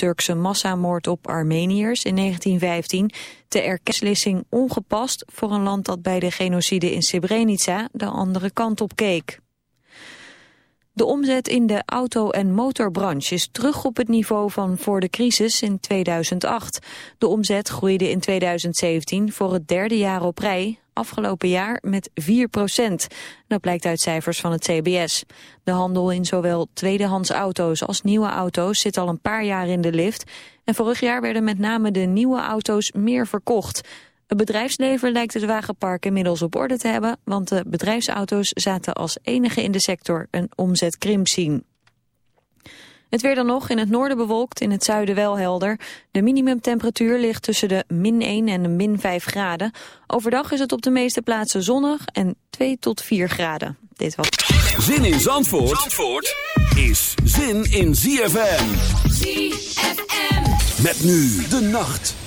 Turkse massamoord op Armeniërs in 1915 de erkenningslissing ongepast voor een land dat bij de genocide in Srebrenica de andere kant op keek. De omzet in de auto- en motorbranche is terug op het niveau van voor de crisis in 2008. De omzet groeide in 2017 voor het derde jaar op rij, afgelopen jaar met 4 procent. Dat blijkt uit cijfers van het CBS. De handel in zowel tweedehands auto's als nieuwe auto's zit al een paar jaar in de lift. En vorig jaar werden met name de nieuwe auto's meer verkocht. Het bedrijfsleven lijkt het wagenpark inmiddels op orde te hebben, want de bedrijfsauto's zaten als enige in de sector een omzetkrimp zien. Het weer dan nog, in het noorden bewolkt, in het zuiden wel helder. De minimumtemperatuur ligt tussen de min 1 en de min 5 graden. Overdag is het op de meeste plaatsen zonnig en 2 tot 4 graden. Dit was... Zin in Zandvoort, Zandvoort is zin in ZFM. ZFM. Met nu de nacht.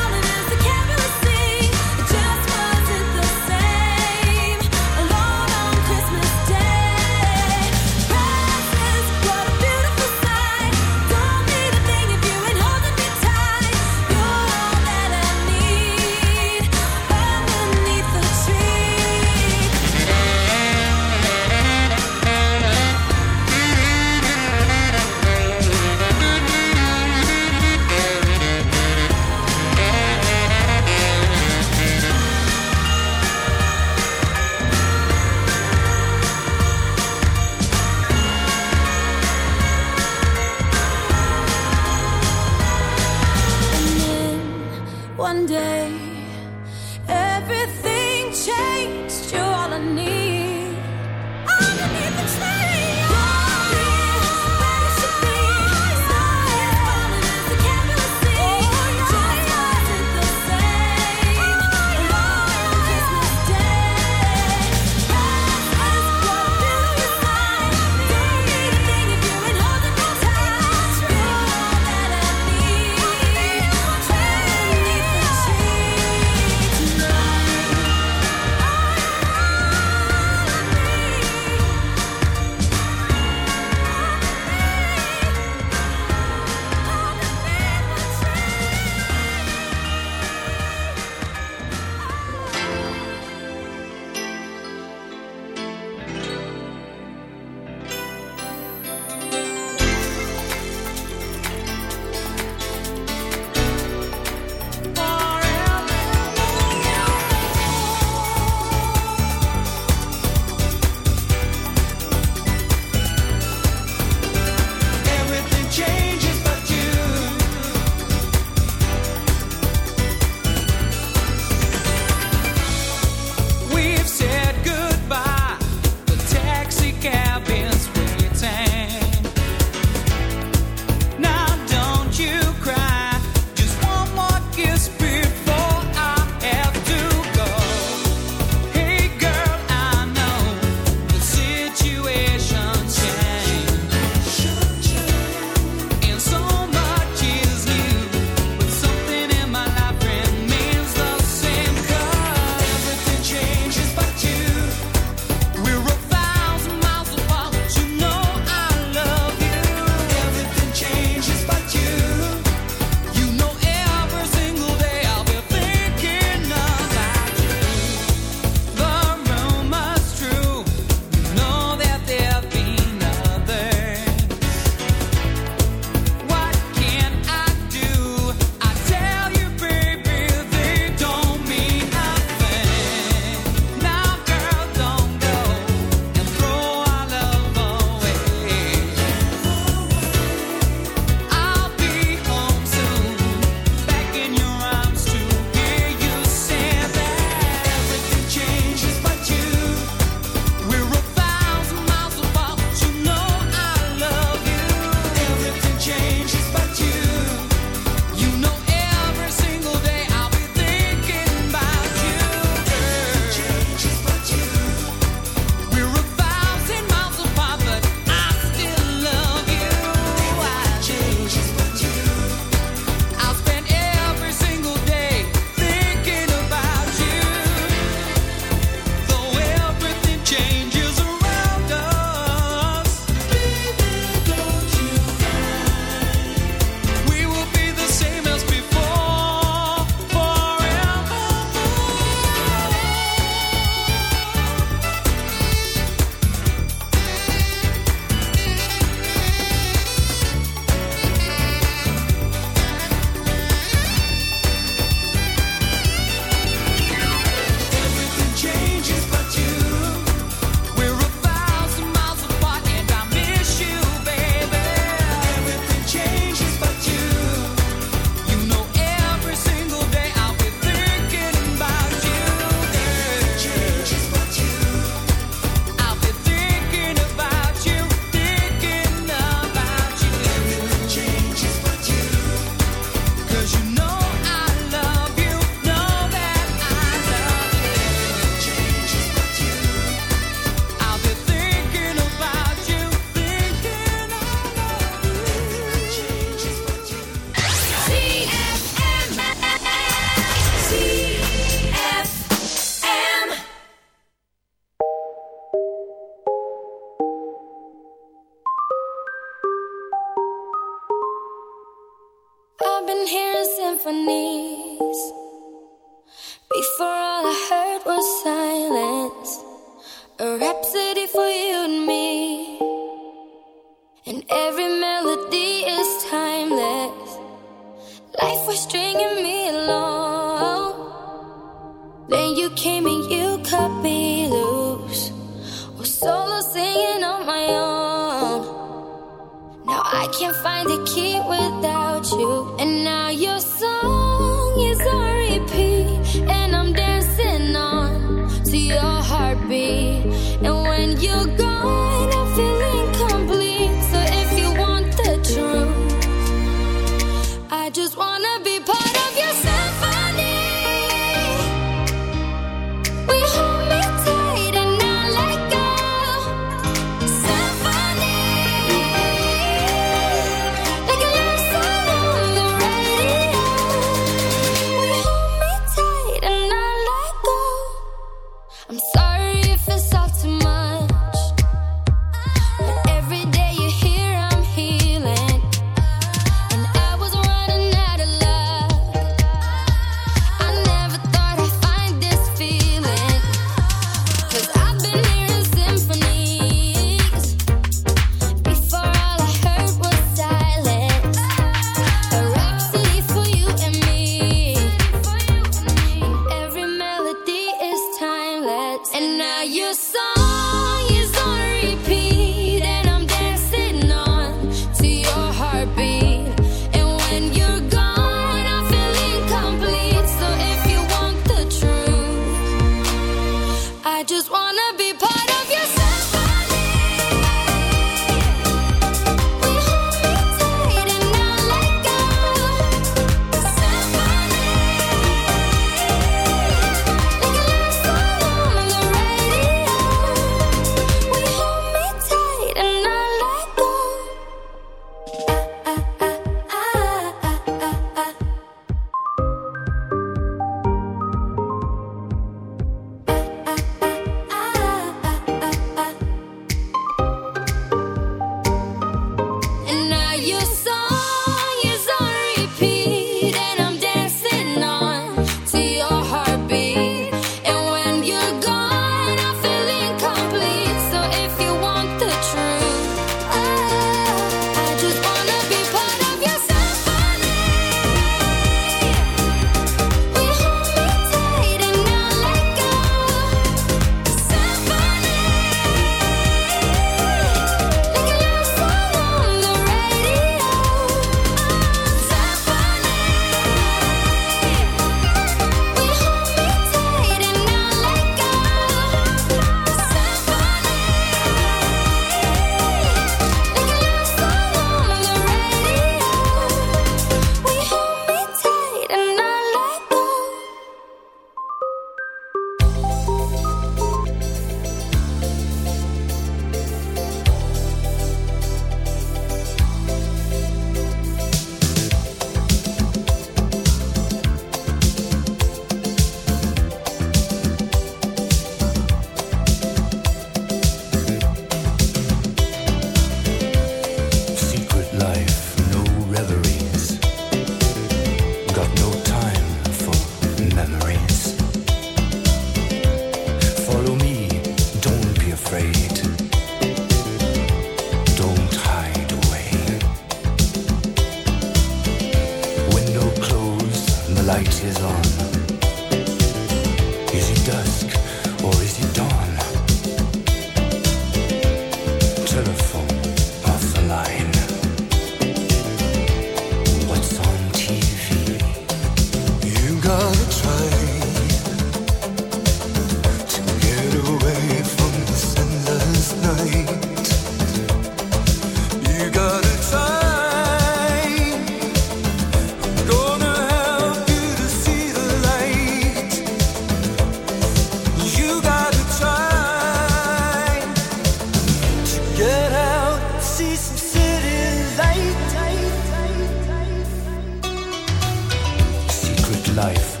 Don't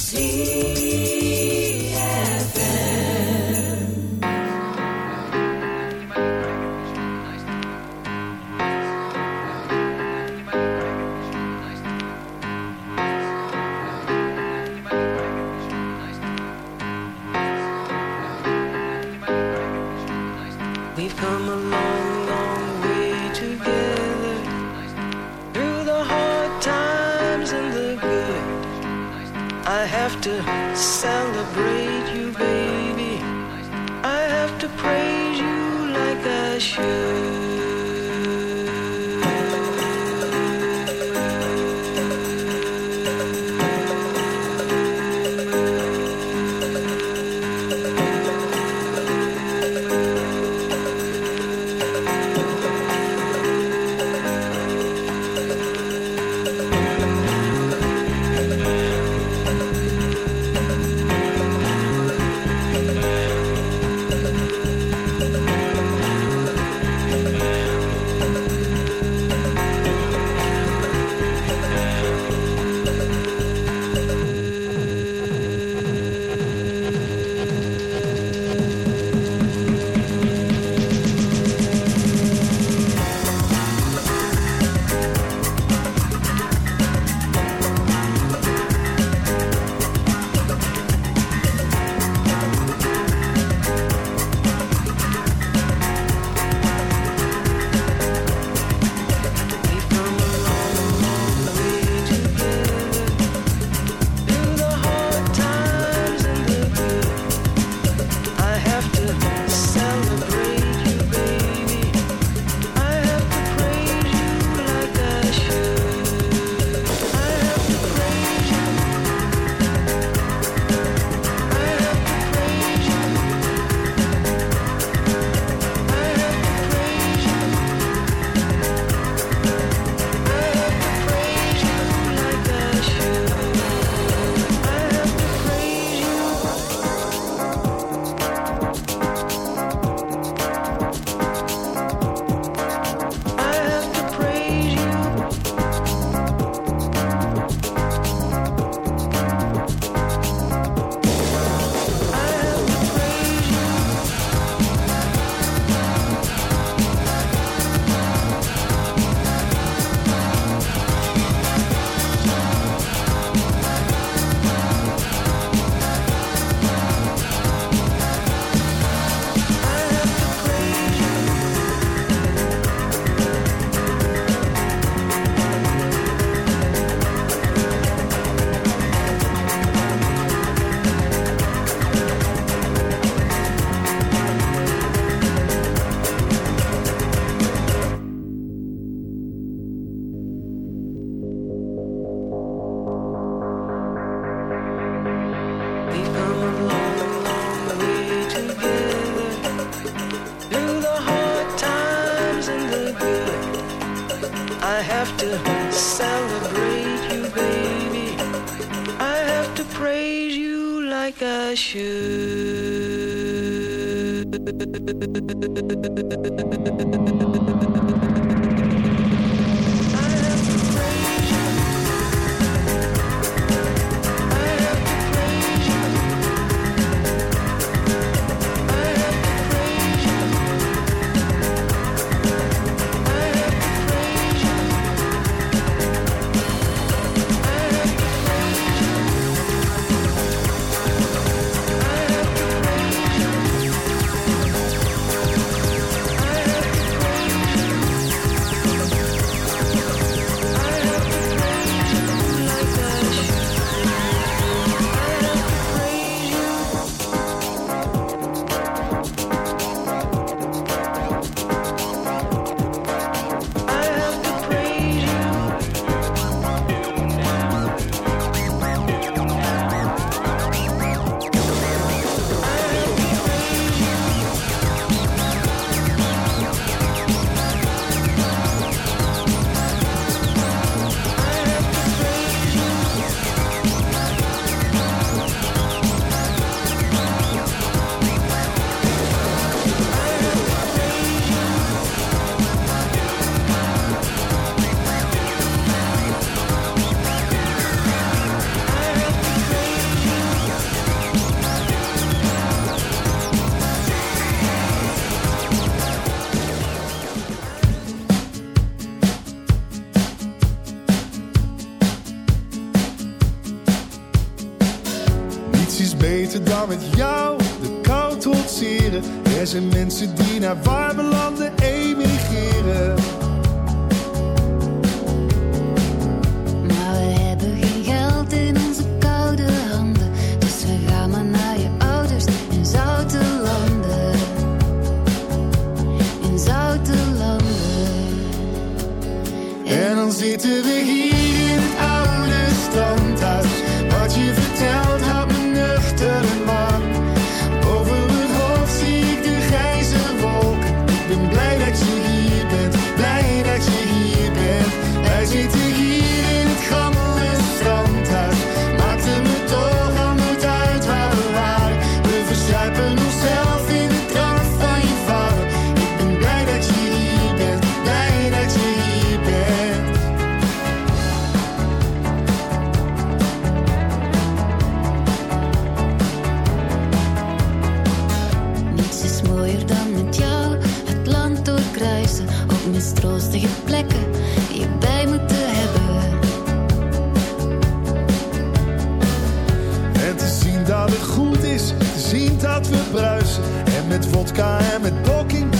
het goed is te zien dat we bruisen. En met vodka en met poking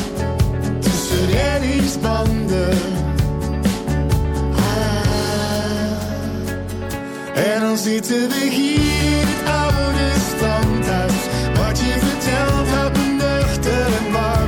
tussen reddingsbanden. Ah. En dan zitten we hier, het oude standhuis. Wat je vertelt had een nuchtere.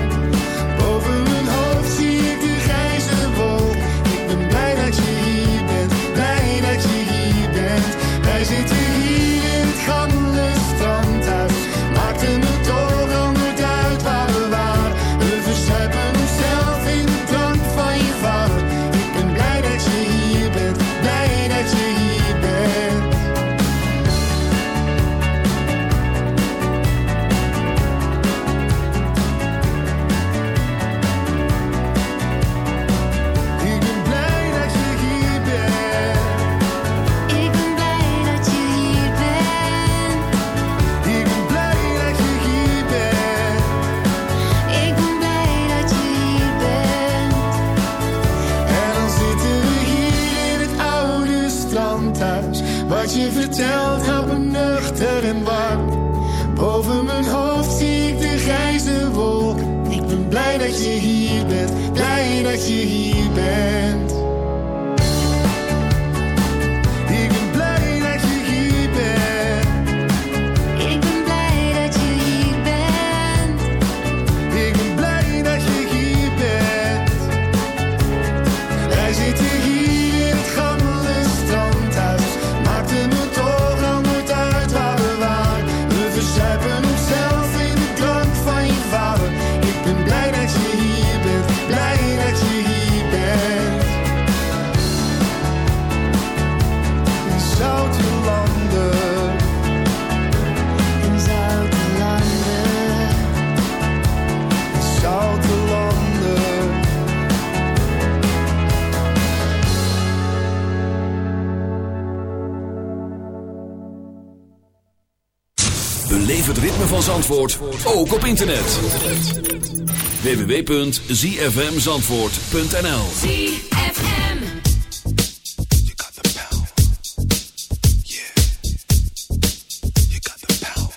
Zandvoort ook op internet. www.zfmzandvoort.nl ZFM You got the power. Yeah. You got the power.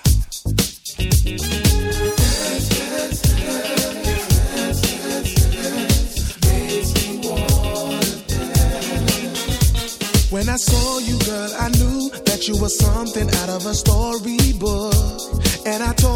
When I saw you girl I knew that you were something out of a storybook. And I told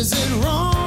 Is it wrong?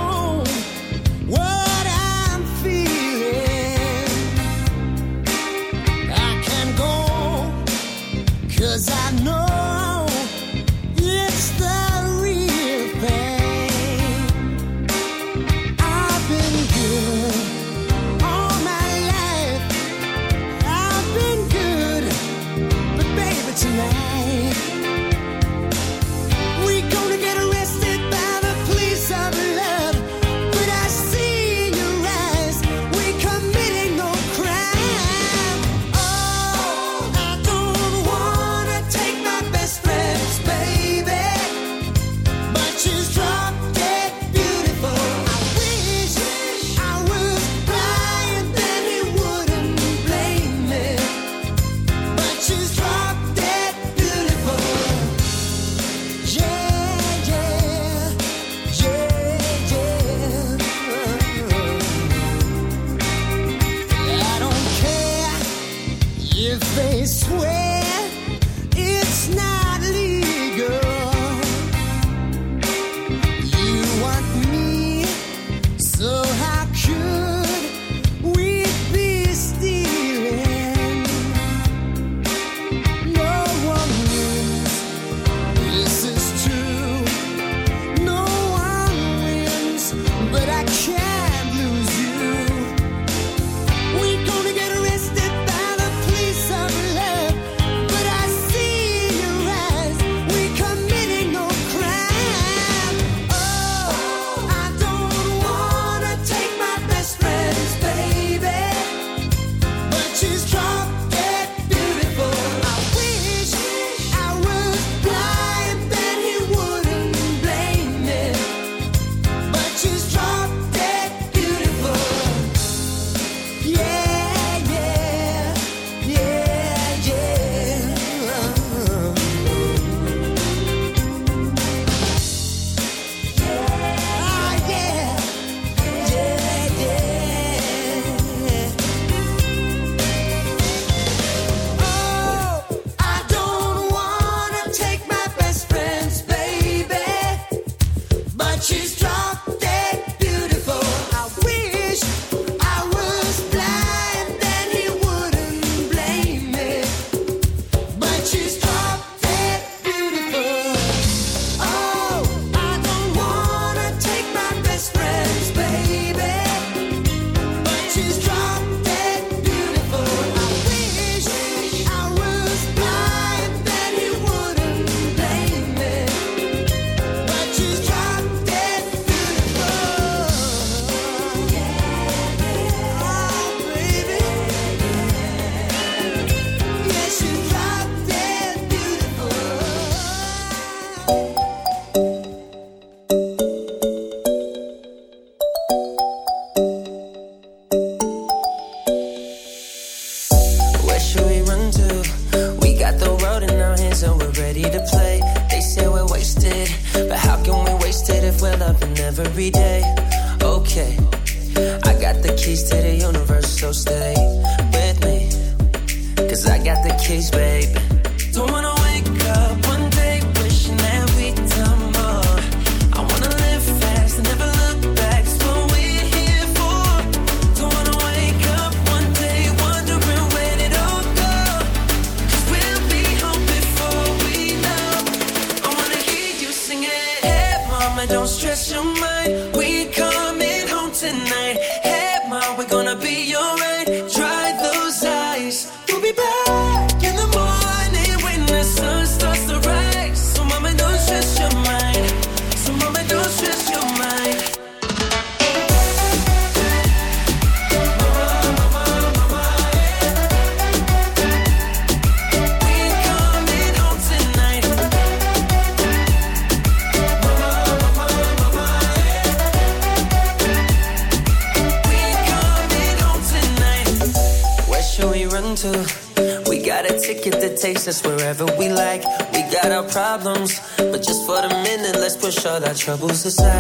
Troubles aside.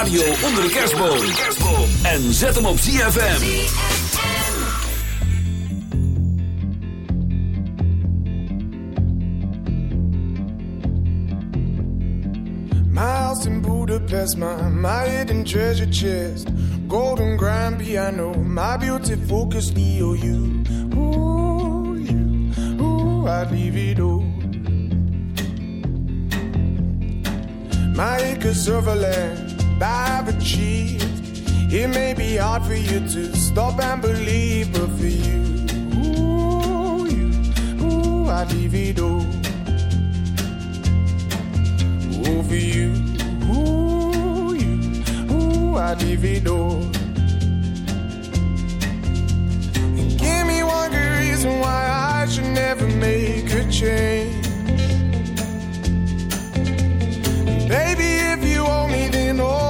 Radio onder de kerstboom. En zet hem op ZFM. My in Budapest, my, my hidden treasure chest. Golden grand piano, my beauty focus EOU. Ooh, you, ooh, I'd leave it all. My acres I've achieved. It may be hard for you to stop and believe, but for you, ooh, you, ooh, I'd leave it all. Ooh, for you, ooh, you, ooh, I'd leave it all. Give me one good reason why I should never make a change. Baby, if you owe me, then all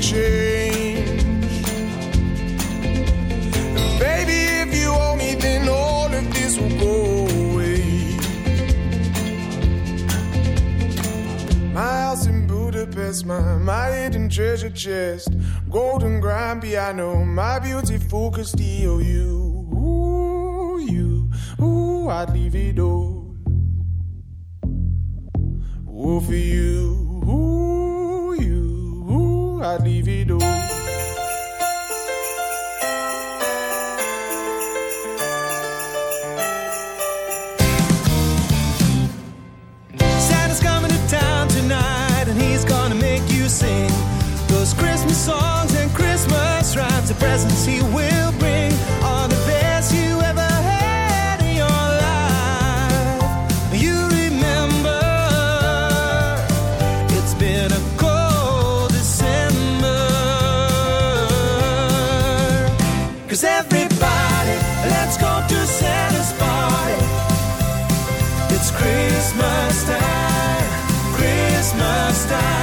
Change. Baby, if you me, then all of this will go away. My house in Budapest, my, hidden treasure chest. Golden grand piano, my beautiful Castillo. You, ooh, you, ooh, I'd leave it all. Ooh, for you, I'd leave. Santa's coming to town tonight, and he's gonna make you sing those Christmas songs and Christmas rhymes. The presents he will Christmas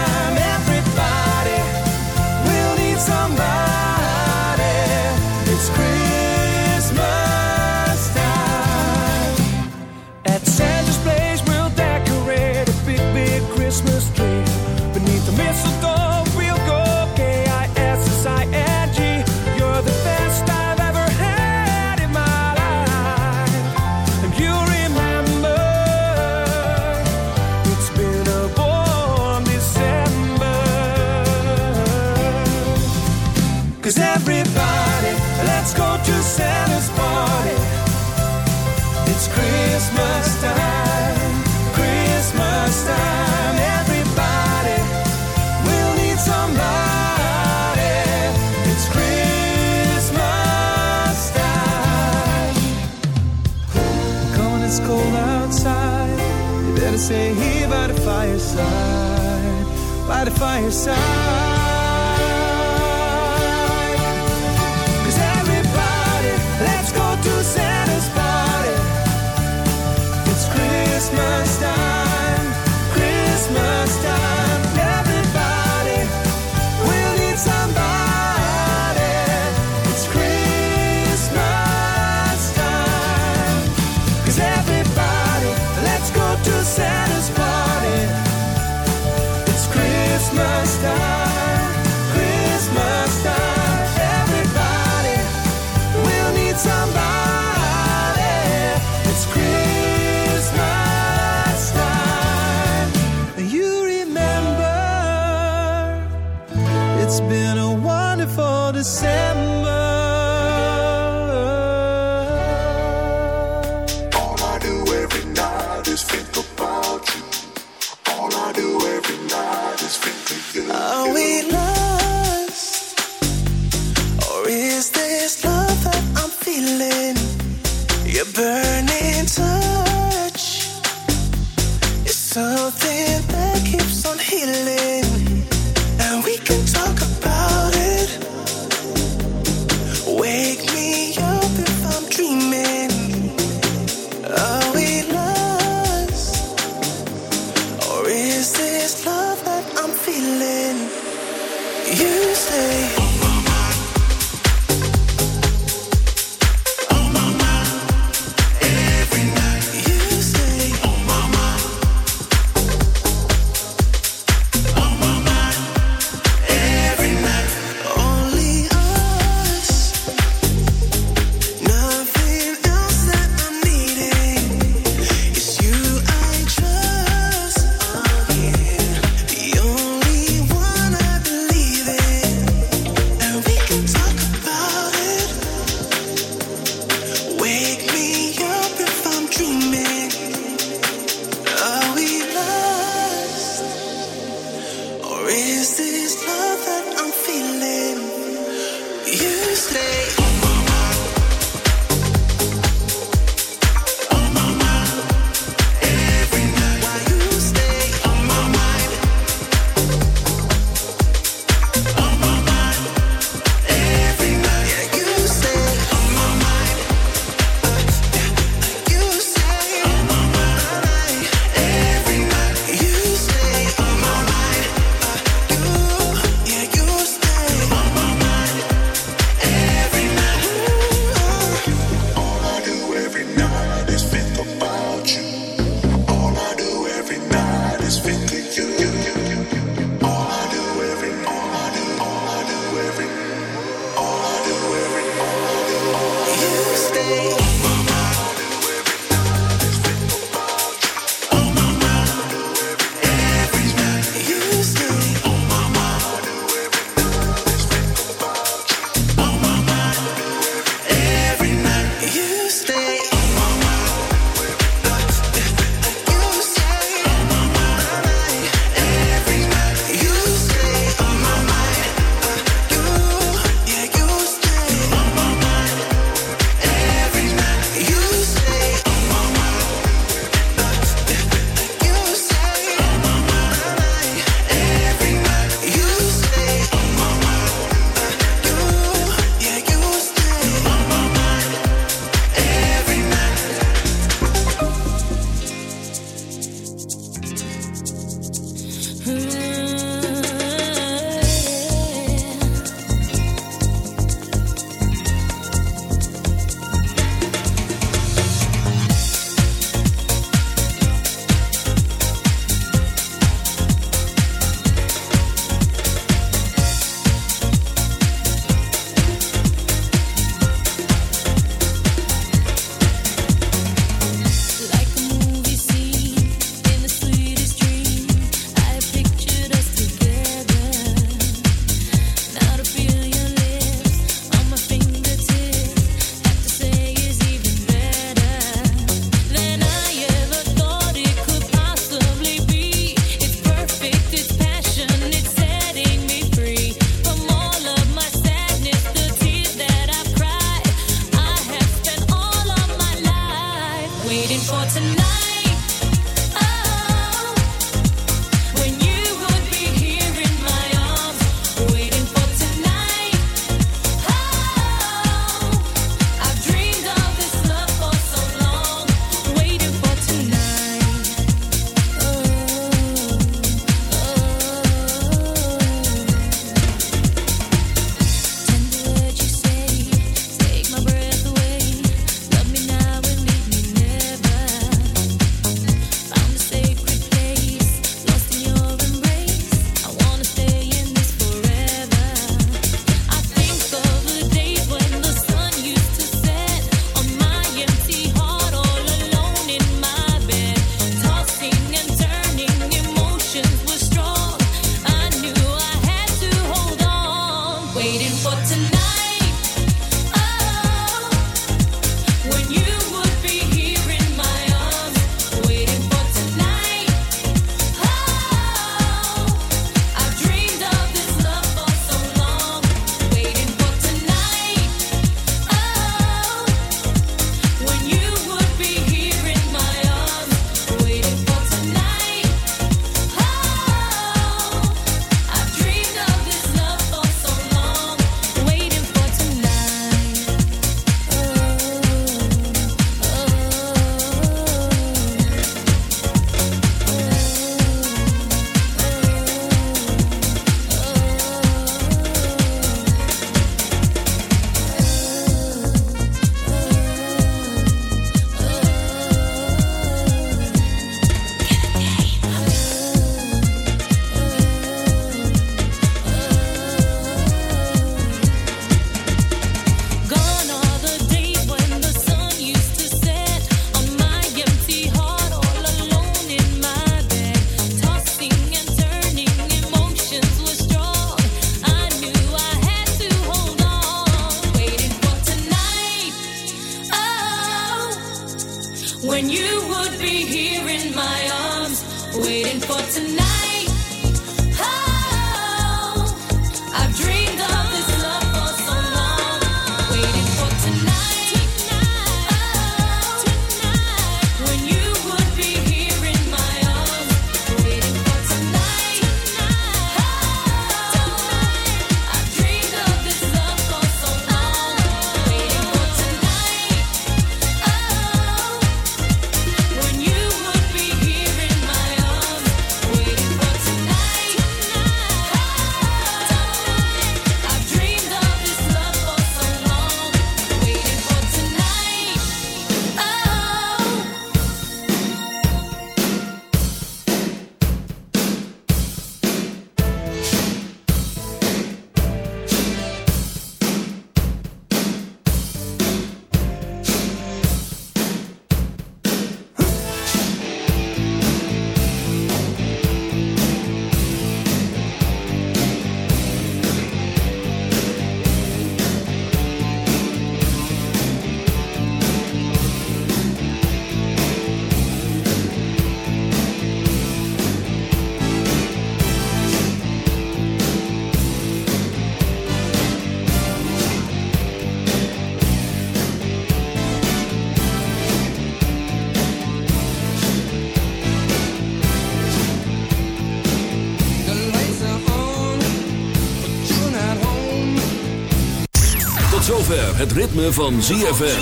het ritme van ZFM.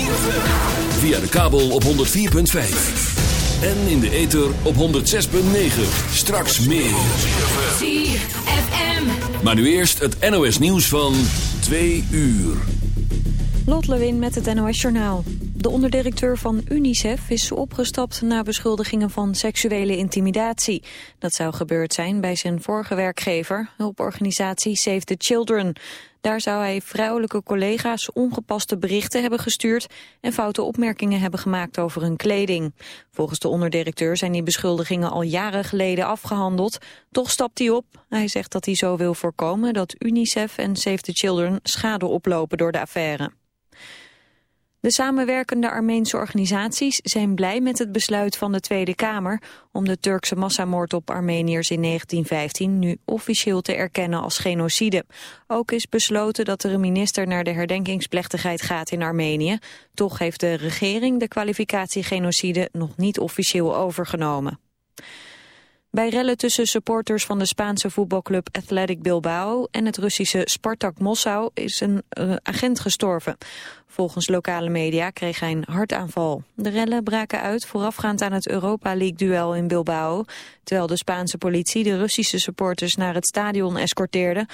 Via de kabel op 104.5. En in de ether op 106.9. Straks meer. ZFM. Maar nu eerst het NOS nieuws van 2 uur. Lot Lewin met het NOS Journaal. De onderdirecteur van UNICEF is opgestapt na beschuldigingen van seksuele intimidatie. Dat zou gebeurd zijn bij zijn vorige werkgever, hulporganisatie Save the Children. Daar zou hij vrouwelijke collega's ongepaste berichten hebben gestuurd en foute opmerkingen hebben gemaakt over hun kleding. Volgens de onderdirecteur zijn die beschuldigingen al jaren geleden afgehandeld. Toch stapt hij op. Hij zegt dat hij zo wil voorkomen dat UNICEF en Save the Children schade oplopen door de affaire. De samenwerkende Armeense organisaties zijn blij met het besluit van de Tweede Kamer om de Turkse massamoord op Armeniërs in 1915 nu officieel te erkennen als genocide. Ook is besloten dat er een minister naar de herdenkingsplechtigheid gaat in Armenië. Toch heeft de regering de kwalificatie genocide nog niet officieel overgenomen. Bij rellen tussen supporters van de Spaanse voetbalclub Athletic Bilbao en het Russische Spartak Moskou is een eh, agent gestorven. Volgens lokale media kreeg hij een hartaanval. De rellen braken uit voorafgaand aan het Europa League-duel in Bilbao. Terwijl de Spaanse politie de Russische supporters naar het stadion escorteerde,